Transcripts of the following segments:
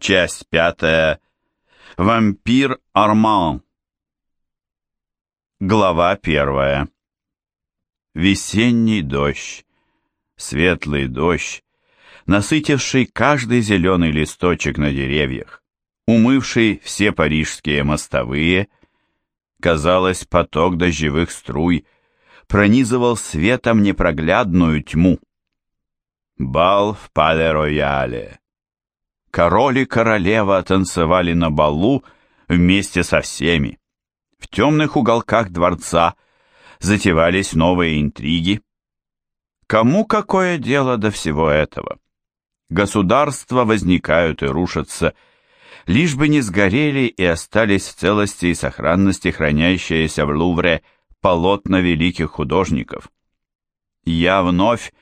Часть пятая. Вампир Арман. Глава первая. Весенний дождь, светлый дождь, насытивший каждый зеленый листочек на деревьях, умывший все парижские мостовые, казалось, поток дождевых струй пронизывал светом непроглядную тьму. Бал в Пале-Рояле король и королева танцевали на балу вместе со всеми. В темных уголках дворца затевались новые интриги. Кому какое дело до всего этого? Государства возникают и рушатся, лишь бы не сгорели и остались в целости и сохранности хранящиеся в Лувре полотна великих художников. Я вновь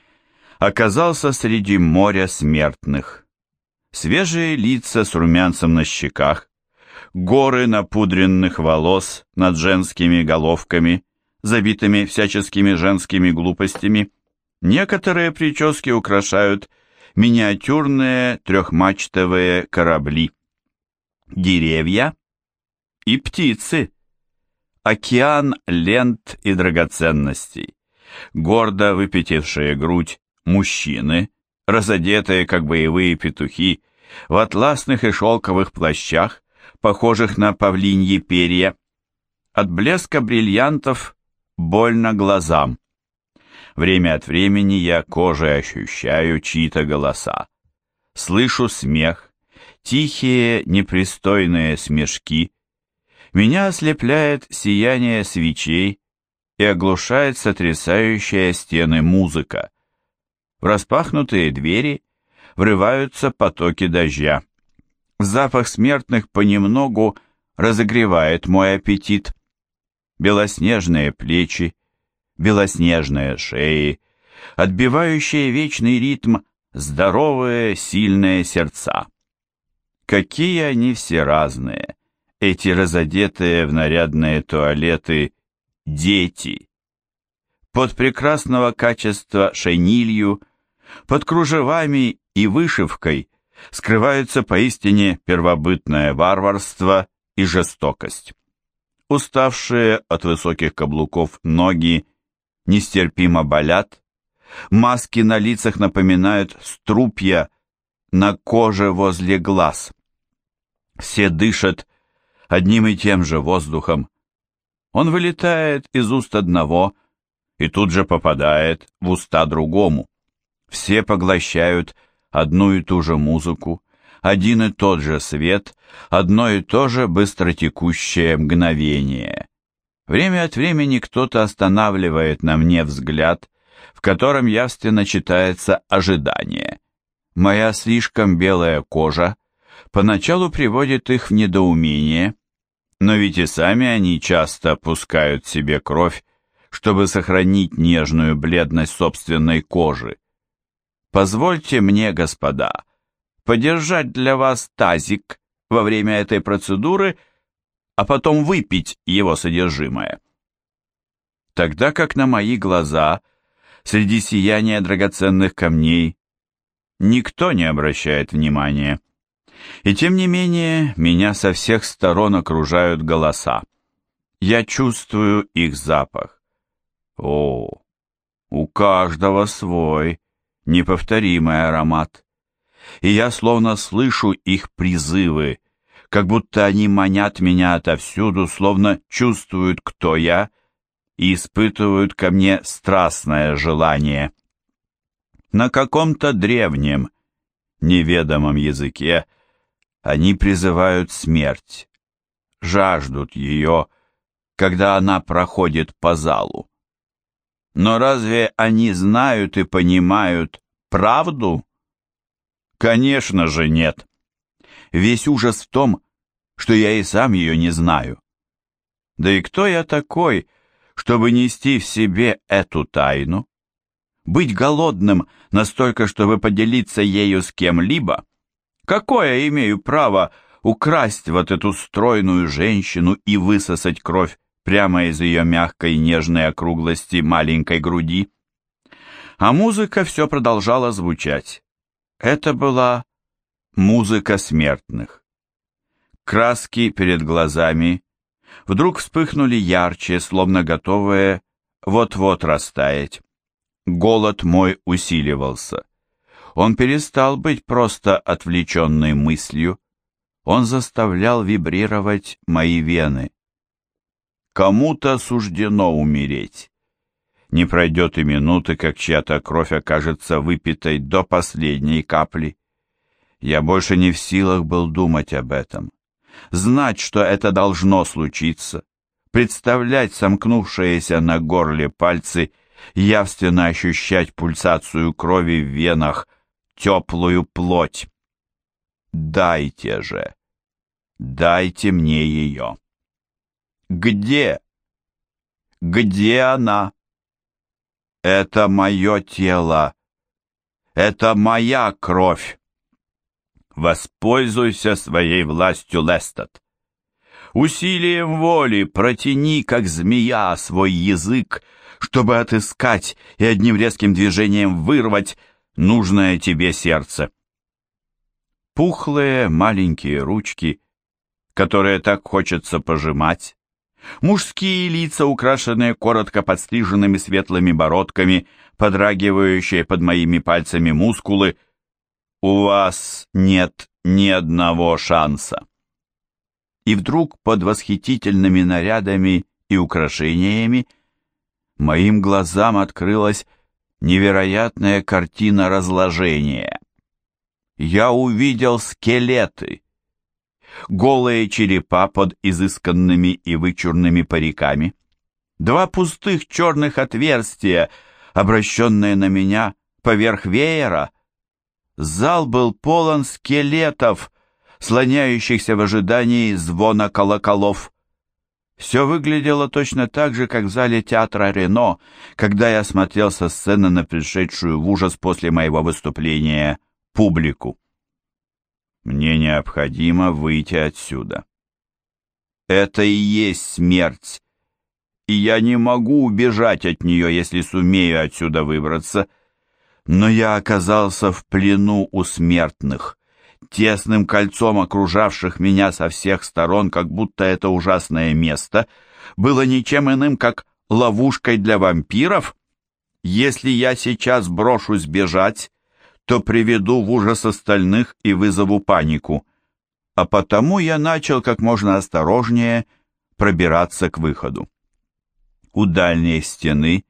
оказался среди моря смертных свежие лица с румянцем на щеках, горы напудренных волос над женскими головками, забитыми всяческими женскими глупостями. Некоторые прически украшают миниатюрные трехмачтовые корабли. Деревья и птицы. Океан лент и драгоценностей. Гордо выпятившие грудь мужчины – разодетые, как боевые петухи, в атласных и шелковых плащах, похожих на павлиньи перья. От блеска бриллиантов больно глазам. Время от времени я кожей ощущаю чьи-то голоса. Слышу смех, тихие, непристойные смешки. Меня ослепляет сияние свечей и оглушает сотрясающая стены музыка. В распахнутые двери врываются потоки дождя. Запах смертных понемногу разогревает мой аппетит. Белоснежные плечи, белоснежные шеи, отбивающие вечный ритм здоровые, сильные сердца. Какие они все разные, эти разодетые в нарядные туалеты дети. Под прекрасного качества шейнилью под кружевами и вышивкой скрываются поистине первобытное варварство и жестокость. Уставшие от высоких каблуков ноги нестерпимо болят, маски на лицах напоминают струпья на коже возле глаз. Все дышат одним и тем же воздухом. Он вылетает из уст одного и тут же попадает в уста другому. Все поглощают одну и ту же музыку, один и тот же свет, одно и то же быстротекущее мгновение. Время от времени кто-то останавливает на мне взгляд, в котором явственно читается ожидание. Моя слишком белая кожа поначалу приводит их в недоумение, но ведь и сами они часто пускают себе кровь, чтобы сохранить нежную бледность собственной кожи. Позвольте мне, господа, подержать для вас тазик во время этой процедуры, а потом выпить его содержимое. Тогда как на мои глаза, среди сияния драгоценных камней, никто не обращает внимания. И тем не менее, меня со всех сторон окружают голоса. Я чувствую их запах. О, у каждого свой, неповторимый аромат. И я словно слышу их призывы, как будто они манят меня отовсюду, словно чувствуют, кто я, и испытывают ко мне страстное желание. На каком-то древнем, неведомом языке они призывают смерть, жаждут ее, когда она проходит по залу. Но разве они знают и понимают правду? Конечно же нет. Весь ужас в том, что я и сам ее не знаю. Да и кто я такой, чтобы нести в себе эту тайну? Быть голодным настолько, чтобы поделиться ею с кем-либо? Какое имею право украсть вот эту стройную женщину и высосать кровь прямо из ее мягкой нежной округлости маленькой груди. А музыка все продолжала звучать. Это была Музыка смертных. Краски перед глазами вдруг вспыхнули ярче, словно готовые вот-вот растаять. Голод мой усиливался. Он перестал быть просто отвлеченной мыслью. Он заставлял вибрировать мои вены. Кому-то суждено умереть. Не пройдет и минуты, как чья-то кровь окажется выпитой до последней капли. Я больше не в силах был думать об этом. Знать, что это должно случиться. Представлять сомкнувшиеся на горле пальцы, явственно ощущать пульсацию крови в венах, теплую плоть. Дайте же, дайте мне ее. Где? Где она? Это мое тело. Это моя кровь. Воспользуйся своей властью, Лестед. Усилием воли протяни, как змея, свой язык, чтобы отыскать и одним резким движением вырвать нужное тебе сердце. Пухлые маленькие ручки, которые так хочется пожимать, Мужские лица, украшенные коротко подстриженными светлыми бородками, подрагивающие под моими пальцами мускулы. У вас нет ни одного шанса. И вдруг под восхитительными нарядами и украшениями моим глазам открылась невероятная картина разложения. Я увидел скелеты, голые черепа под изысканными и вычурными париками, два пустых черных отверстия, обращенные на меня поверх веера. Зал был полон скелетов, слоняющихся в ожидании звона колоколов. Все выглядело точно так же, как в зале театра Рено, когда я смотрел со сцены на пришедшую в ужас после моего выступления публику. Мне необходимо выйти отсюда. Это и есть смерть, и я не могу убежать от нее, если сумею отсюда выбраться. Но я оказался в плену у смертных, тесным кольцом окружавших меня со всех сторон, как будто это ужасное место было ничем иным, как ловушкой для вампиров. Если я сейчас брошусь бежать, то приведу в ужас остальных и вызову панику. А потому я начал как можно осторожнее пробираться к выходу. У дальней стены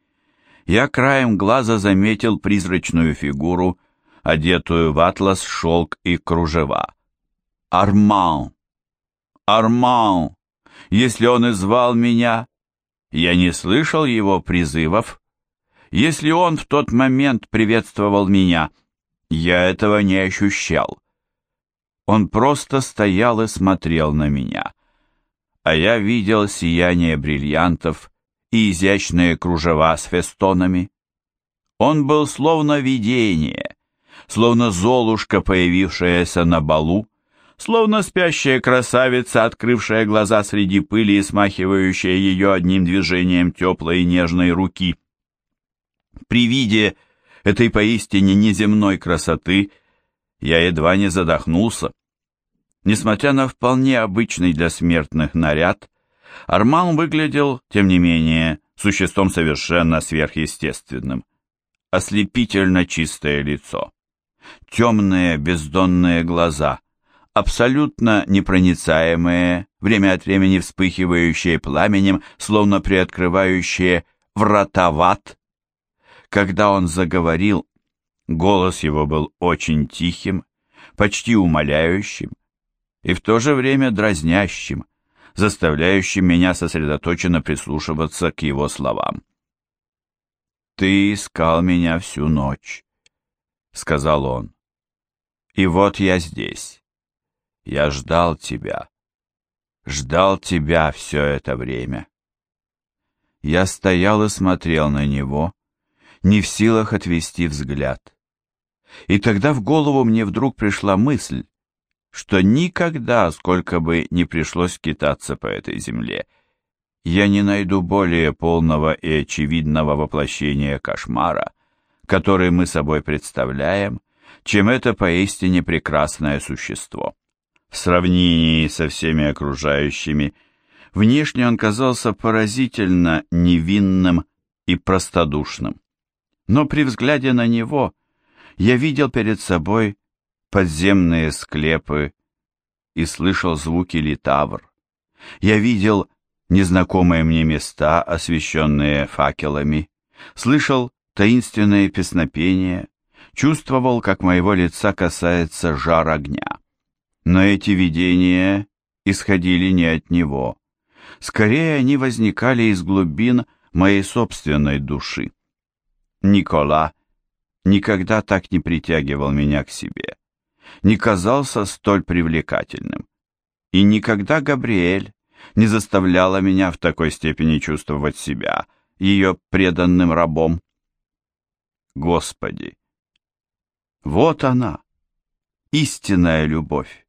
я краем глаза заметил призрачную фигуру, одетую в атлас, шелк и кружева. Арман! Арман! Если он и звал меня, я не слышал его призывов. Если он в тот момент приветствовал меня — я этого не ощущал. Он просто стоял и смотрел на меня, а я видел сияние бриллиантов и изящные кружева с фестонами. Он был словно видение, словно золушка, появившаяся на балу, словно спящая красавица, открывшая глаза среди пыли и смахивающая ее одним движением теплой и нежной руки. При виде этой поистине неземной красоты, я едва не задохнулся. Несмотря на вполне обычный для смертных наряд, Арман выглядел, тем не менее, существом совершенно сверхъестественным. Ослепительно чистое лицо, темные бездонные глаза, абсолютно непроницаемые, время от времени вспыхивающие пламенем, словно приоткрывающие врата в ад, когда он заговорил, голос его был очень тихим, почти умоляющим и в то же время дразнящим, заставляющим меня сосредоточенно прислушиваться к его словам. «Ты искал меня всю ночь», — сказал он. «И вот я здесь. Я ждал тебя. Ждал тебя все это время». Я стоял и смотрел на него, не в силах отвести взгляд. И тогда в голову мне вдруг пришла мысль, что никогда, сколько бы ни пришлось скитаться по этой земле, я не найду более полного и очевидного воплощения кошмара, который мы собой представляем, чем это поистине прекрасное существо. В сравнении со всеми окружающими, внешне он казался поразительно невинным и простодушным. Но при взгляде на него я видел перед собой подземные склепы и слышал звуки литавр. Я видел незнакомые мне места, освещенные факелами, слышал таинственное песнопение, чувствовал, как моего лица касается жар огня. Но эти видения исходили не от него. Скорее, они возникали из глубин моей собственной души. Никола никогда так не притягивал меня к себе, не казался столь привлекательным. И никогда Габриэль не заставляла меня в такой степени чувствовать себя ее преданным рабом. Господи! Вот она, истинная любовь.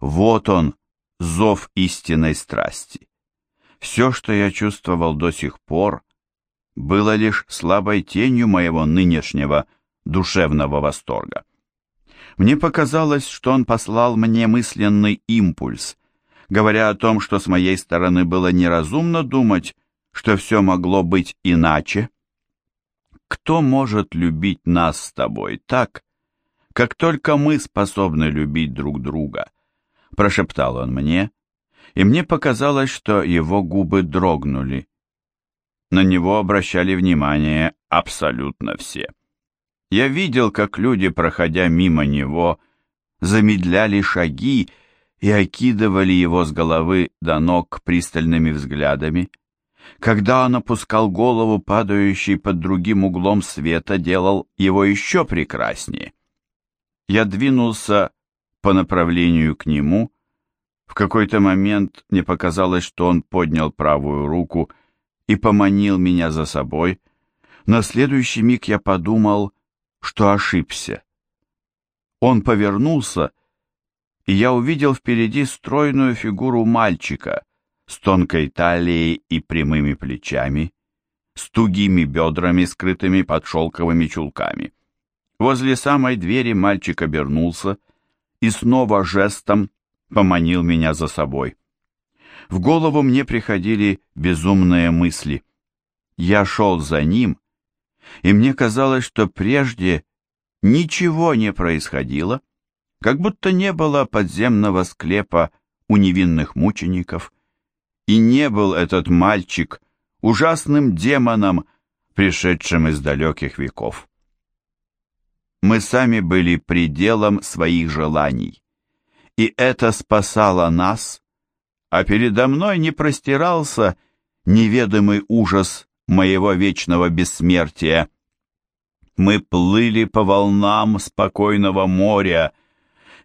Вот он, зов истинной страсти. Все, что я чувствовал до сих пор, было лишь слабой тенью моего нынешнего душевного восторга. Мне показалось, что он послал мне мысленный импульс, говоря о том, что с моей стороны было неразумно думать, что все могло быть иначе. Кто может любить нас с тобой так, как только мы способны любить друг друга? Прошептал он мне, и мне показалось, что его губы дрогнули. На него обращали внимание абсолютно все. Я видел, как люди, проходя мимо него, замедляли шаги и окидывали его с головы до ног пристальными взглядами. Когда он опускал голову, падающий под другим углом света делал его еще прекраснее. Я двинулся по направлению к нему. В какой-то момент мне показалось, что он поднял правую руку и поманил меня за собой. На следующий миг я подумал, что ошибся. Он повернулся и я увидел впереди стройную фигуру мальчика с тонкой талией и прямыми плечами, с тугими бедрами, скрытыми под шелковыми чулками. Возле самой двери мальчик обернулся и снова жестом поманил меня за собой. В голову мне приходили безумные мысли. Я шел за ним, и мне казалось, что прежде ничего не происходило, как будто не было подземного склепа у невинных мучеников, и не был этот мальчик ужасным демоном, пришедшим из далеких веков. Мы сами были пределом своих желаний, и это спасало нас, а передо мной не простирался неведомый ужас моего вечного бессмертия. Мы плыли по волнам спокойного моря,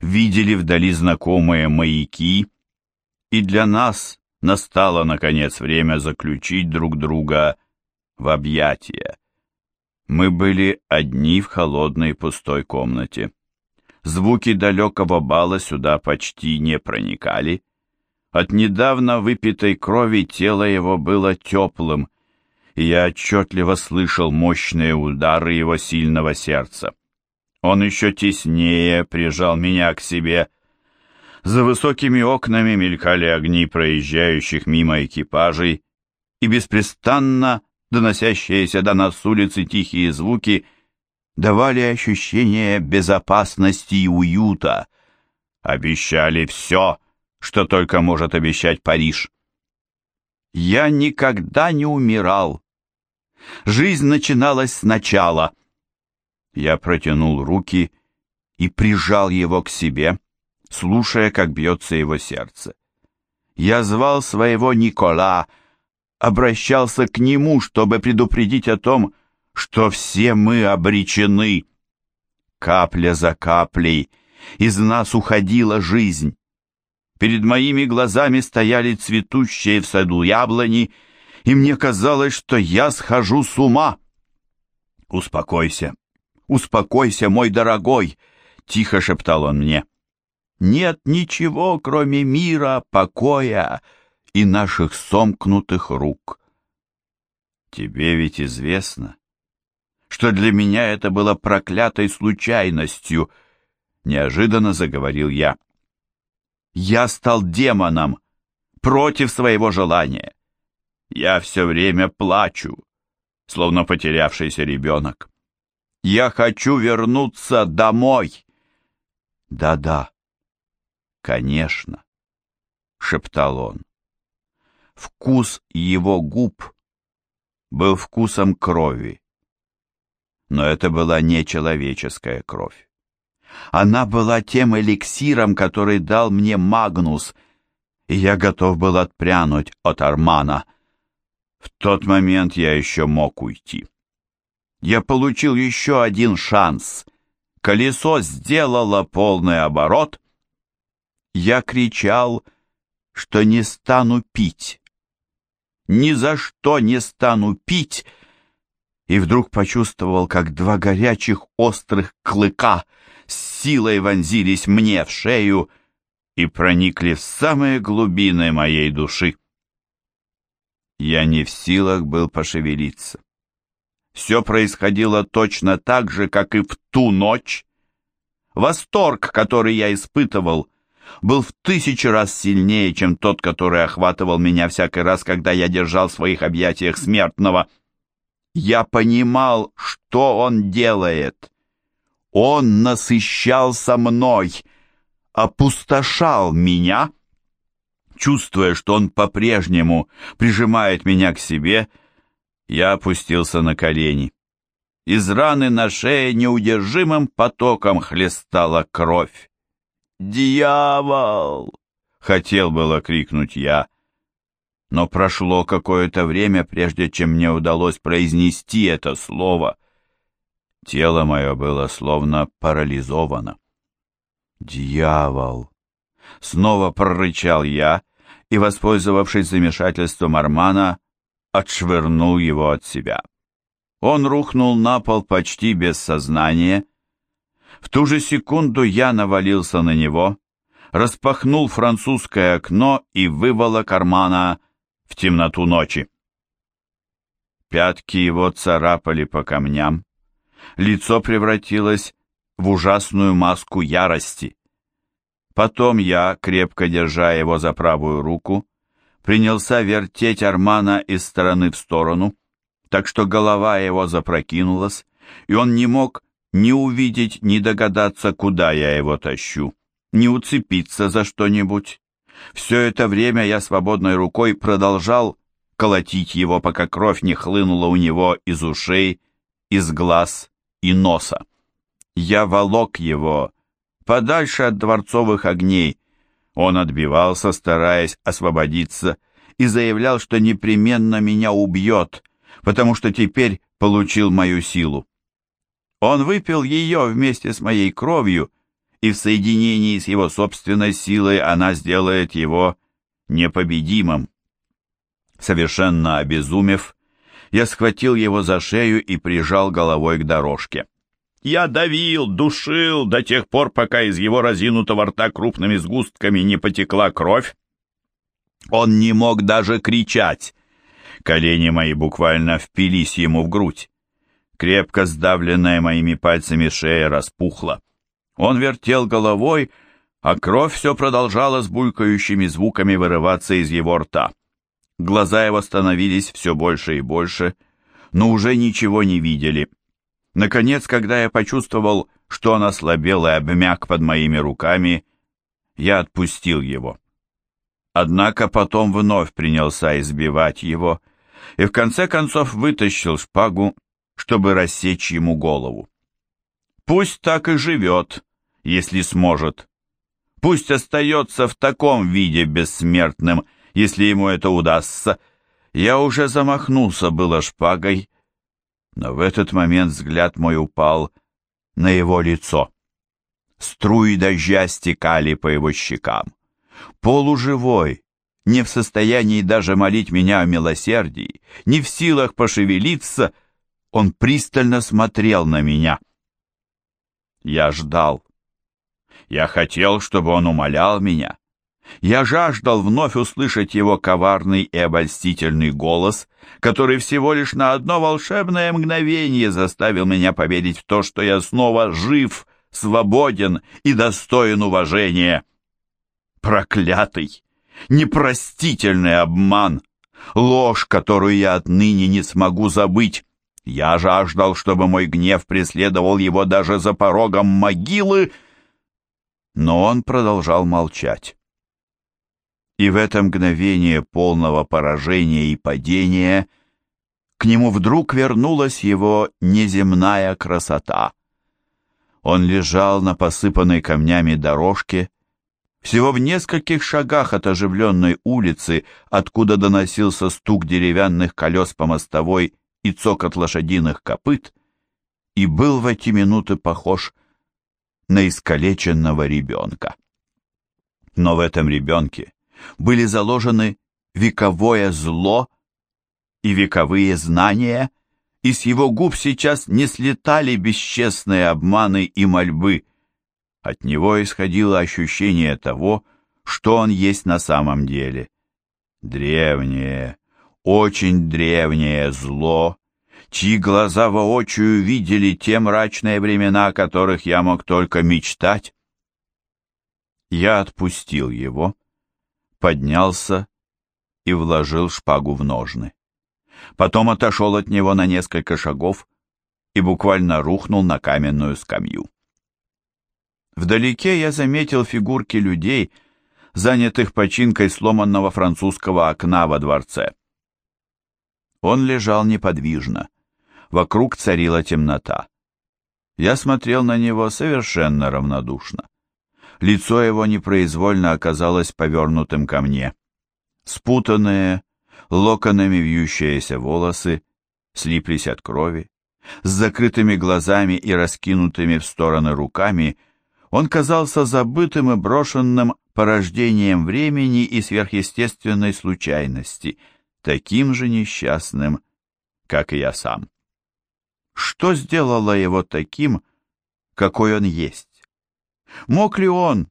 видели вдали знакомые маяки, и для нас настало, наконец, время заключить друг друга в объятия. Мы были одни в холодной пустой комнате. Звуки далекого бала сюда почти не проникали. От недавно выпитой крови тело его было теплым, и я отчетливо слышал мощные удары его сильного сердца. Он еще теснее прижал меня к себе. За высокими окнами мелькали огни проезжающих мимо экипажей, и беспрестанно доносящиеся до нас с улицы тихие звуки давали ощущение безопасности и уюта, обещали все, что только может обещать Париж. Я никогда не умирал. Жизнь начиналась сначала — я протянул руки и прижал его к себе, слушая, как бьется его сердце. Я звал своего Никола, обращался к нему, чтобы предупредить о том, что все мы обречены. Капля за каплей из нас уходила жизнь. Перед моими глазами стояли цветущие в саду яблони, и мне казалось, что я схожу с ума. Успокойся, «Успокойся, мой дорогой!» — тихо шептал он мне. «Нет ничего, кроме мира, покоя и наших сомкнутых рук». «Тебе ведь известно, что для меня это было проклятой случайностью. Неожиданно заговорил я. Я стал демоном против своего желания. Я все время плачу, словно потерявшийся ребенок. Я хочу вернуться домой. Да-да, конечно, шептал он. Вкус его губ был вкусом крови. Но это была не человеческая кровь. Она была тем эликсиром, который дал мне Магнус, и я готов был отпрянуть от Армана. В тот момент я еще мог уйти. Я получил еще один шанс. Колесо сделало полный оборот. Я кричал, что не стану пить. Ни за что не стану пить, и вдруг почувствовал, как два горячих острых клыка силой вонзились мне в шею и проникли в самые глубины моей души. Я не в силах был пошевелиться. Все происходило точно так же, как и в ту ночь. Восторг, который я испытывал, был в тысячи раз сильнее, чем тот, который охватывал меня всякий раз, когда я держал в своих объятиях смертного. Я понимал, что он делает. Он насыщался мной, опустошал меня, чувствуя, что он по-прежнему прижимает меня к себе, я опустился на колени. Из раны на шее неудержимым потоком хлестала кровь. «Дьявол!» — хотел было крикнуть я, но прошло какое-то время, прежде чем мне удалось произнести это слово. Тело мое было словно парализовано. «Дьявол!» Снова прорычал я и, воспользовавшись замешательством Армана, отшвырнул его от себя. Он рухнул на пол почти без сознания. В ту же секунду я навалился на него, распахнул французское окно и выволок Армана в темноту ночи. Пятки его царапали по камням, лицо превратилось в ужасную маску ярости. Потом я, крепко держа его за правую руку, принялся вертеть Армана из стороны в сторону, так что голова его запрокинулась, и он не мог ни увидеть, ни догадаться, куда я его тащу, ни уцепиться за что-нибудь. Все это время я свободной рукой продолжал колотить его, пока кровь не хлынула у него из ушей, из глаз и носа. Я волок его подальше от дворцовых огней. Он отбивался, стараясь освободиться, и заявлял, что непременно меня убьет, потому что теперь получил мою силу. Он выпил ее вместе с моей кровью, и в соединении с его собственной силой она сделает его непобедимым. Совершенно обезумев, я схватил его за шею и прижал головой к дорожке. Я давил, душил до тех пор, пока из его разинутого рта крупными сгустками не потекла кровь. Он не мог даже кричать. Колени мои буквально впились ему в грудь. Крепко сдавленная моими пальцами шея распухла. Он вертел головой, а кровь все продолжала с булькающими звуками вырываться из его рта. Глаза его становились все больше и больше, но уже ничего не видели. Наконец, когда я почувствовал, что он ослабел и обмяк под моими руками, я отпустил его. Однако потом вновь принялся избивать его и в конце концов вытащил шпагу, чтобы рассечь ему голову. Пусть так и живет, если сможет. Пусть остается в таком виде бессмертным, если ему это удастся. Я уже замахнулся было шпагой, но в этот момент взгляд мой упал на его лицо. Струи дождя стекали по его щекам. Полуживой, не в состоянии даже молить меня о милосердии, не в силах пошевелиться, он пристально смотрел на меня. Я ждал. Я хотел, чтобы он умолял меня. Я жаждал вновь услышать его коварный и обольстительный голос, который всего лишь на одно волшебное мгновение заставил меня поверить в то, что я снова жив, свободен и достоин уважения. Проклятый, непростительный обман, ложь, которую я отныне не смогу забыть. Я жаждал, чтобы мой гнев преследовал его даже за порогом могилы, но он продолжал молчать. И в это мгновение полного поражения и падения к нему вдруг вернулась его неземная красота. Он лежал на посыпанной камнями дорожке, всего в нескольких шагах от оживленной улицы, откуда доносился стук деревянных колес по мостовой и цокот лошадиных копыт, и был в эти минуты похож на искалеченного ребенка. Но в этом ребенке были заложены вековое зло и вековые знания, и с его губ сейчас не слетали бесчестные обманы и мольбы. От него исходило ощущение того, что он есть на самом деле. Древнее, очень древнее зло, чьи глаза воочию видели те мрачные времена, о которых я мог только мечтать. Я отпустил его, поднялся и вложил шпагу в ножны. Потом отошел от него на несколько шагов и буквально рухнул на каменную скамью. Вдалеке я заметил фигурки людей, занятых починкой сломанного французского окна во дворце. Он лежал неподвижно. Вокруг царила темнота. Я смотрел на него совершенно равнодушно. Лицо его непроизвольно оказалось повернутым ко мне. Спутанные, локонами вьющиеся волосы слиплись от крови. С закрытыми глазами и раскинутыми в стороны руками – он казался забытым и брошенным порождением времени и сверхъестественной случайности, таким же несчастным, как и я сам. Что сделало его таким, какой он есть? Мог ли он,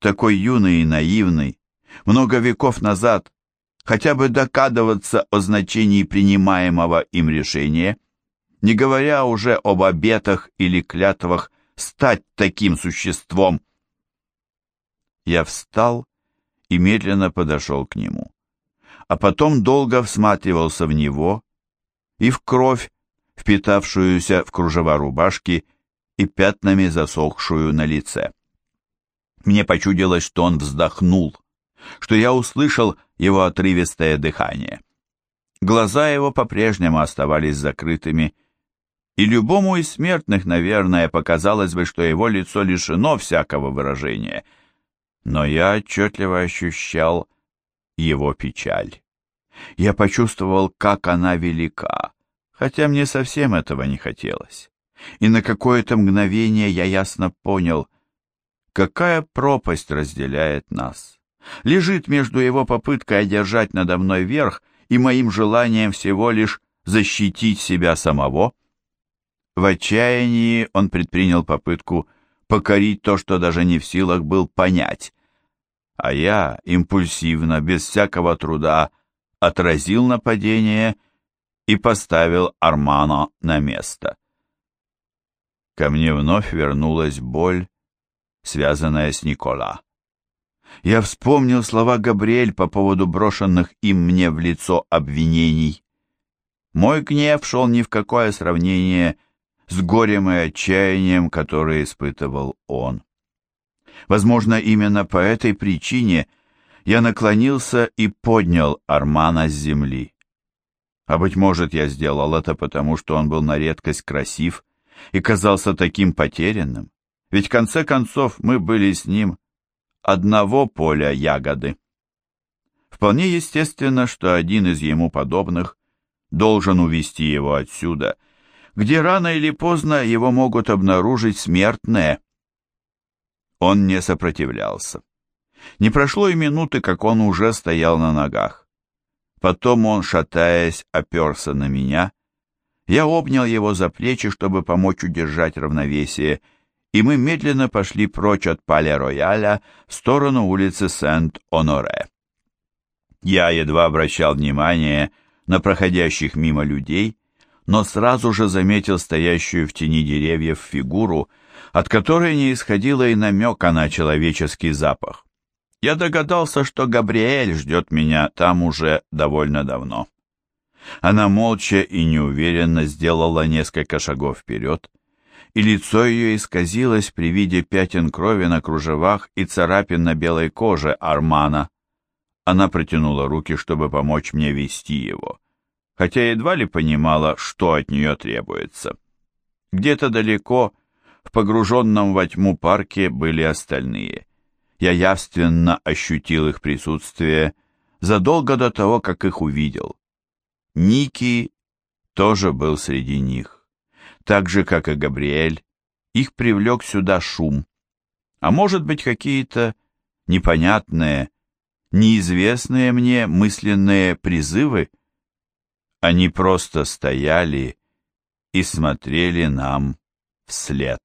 такой юный и наивный, много веков назад, хотя бы докадываться о значении принимаемого им решения, не говоря уже об обетах или клятвах, стать таким существом. Я встал и медленно подошел к нему, а потом долго всматривался в него и в кровь, впитавшуюся в кружева рубашки и пятнами засохшую на лице. Мне почудилось, что он вздохнул, что я услышал его отрывистое дыхание. Глаза его по-прежнему оставались закрытыми, и любому из смертных, наверное, показалось бы, что его лицо лишено всякого выражения. Но я отчетливо ощущал его печаль. Я почувствовал, как она велика, хотя мне совсем этого не хотелось. И на какое-то мгновение я ясно понял, какая пропасть разделяет нас. Лежит между его попыткой одержать надо мной верх и моим желанием всего лишь защитить себя самого — в отчаянии он предпринял попытку покорить то, что даже не в силах был понять. А я импульсивно, без всякого труда, отразил нападение и поставил Армана на место. Ко мне вновь вернулась боль, связанная с Никола. Я вспомнил слова Габриэль по поводу брошенных им мне в лицо обвинений. Мой гнев шел ни в какое сравнение с горем и отчаянием, которое испытывал он. Возможно, именно по этой причине я наклонился и поднял Армана с земли. А быть может, я сделал это потому, что он был на редкость красив и казался таким потерянным, ведь в конце концов мы были с ним одного поля ягоды. Вполне естественно, что один из ему подобных должен увести его отсюда где рано или поздно его могут обнаружить смертные. Он не сопротивлялся. Не прошло и минуты, как он уже стоял на ногах. Потом он, шатаясь, оперся на меня. Я обнял его за плечи, чтобы помочь удержать равновесие, и мы медленно пошли прочь от Пале-Рояля в сторону улицы Сент-Оноре. Я едва обращал внимание на проходящих мимо людей, но сразу же заметил стоящую в тени деревьев фигуру, от которой не исходило и намека на человеческий запах. Я догадался, что Габриэль ждет меня там уже довольно давно. Она молча и неуверенно сделала несколько шагов вперед, и лицо ее исказилось при виде пятен крови на кружевах и царапин на белой коже Армана. Она протянула руки, чтобы помочь мне вести его, хотя едва ли понимала, что от нее требуется. Где-то далеко, в погруженном во тьму парке, были остальные. Я явственно ощутил их присутствие задолго до того, как их увидел. Ники тоже был среди них. Так же, как и Габриэль, их привлек сюда шум. А может быть, какие-то непонятные, неизвестные мне мысленные призывы? Они просто стояли и смотрели нам вслед.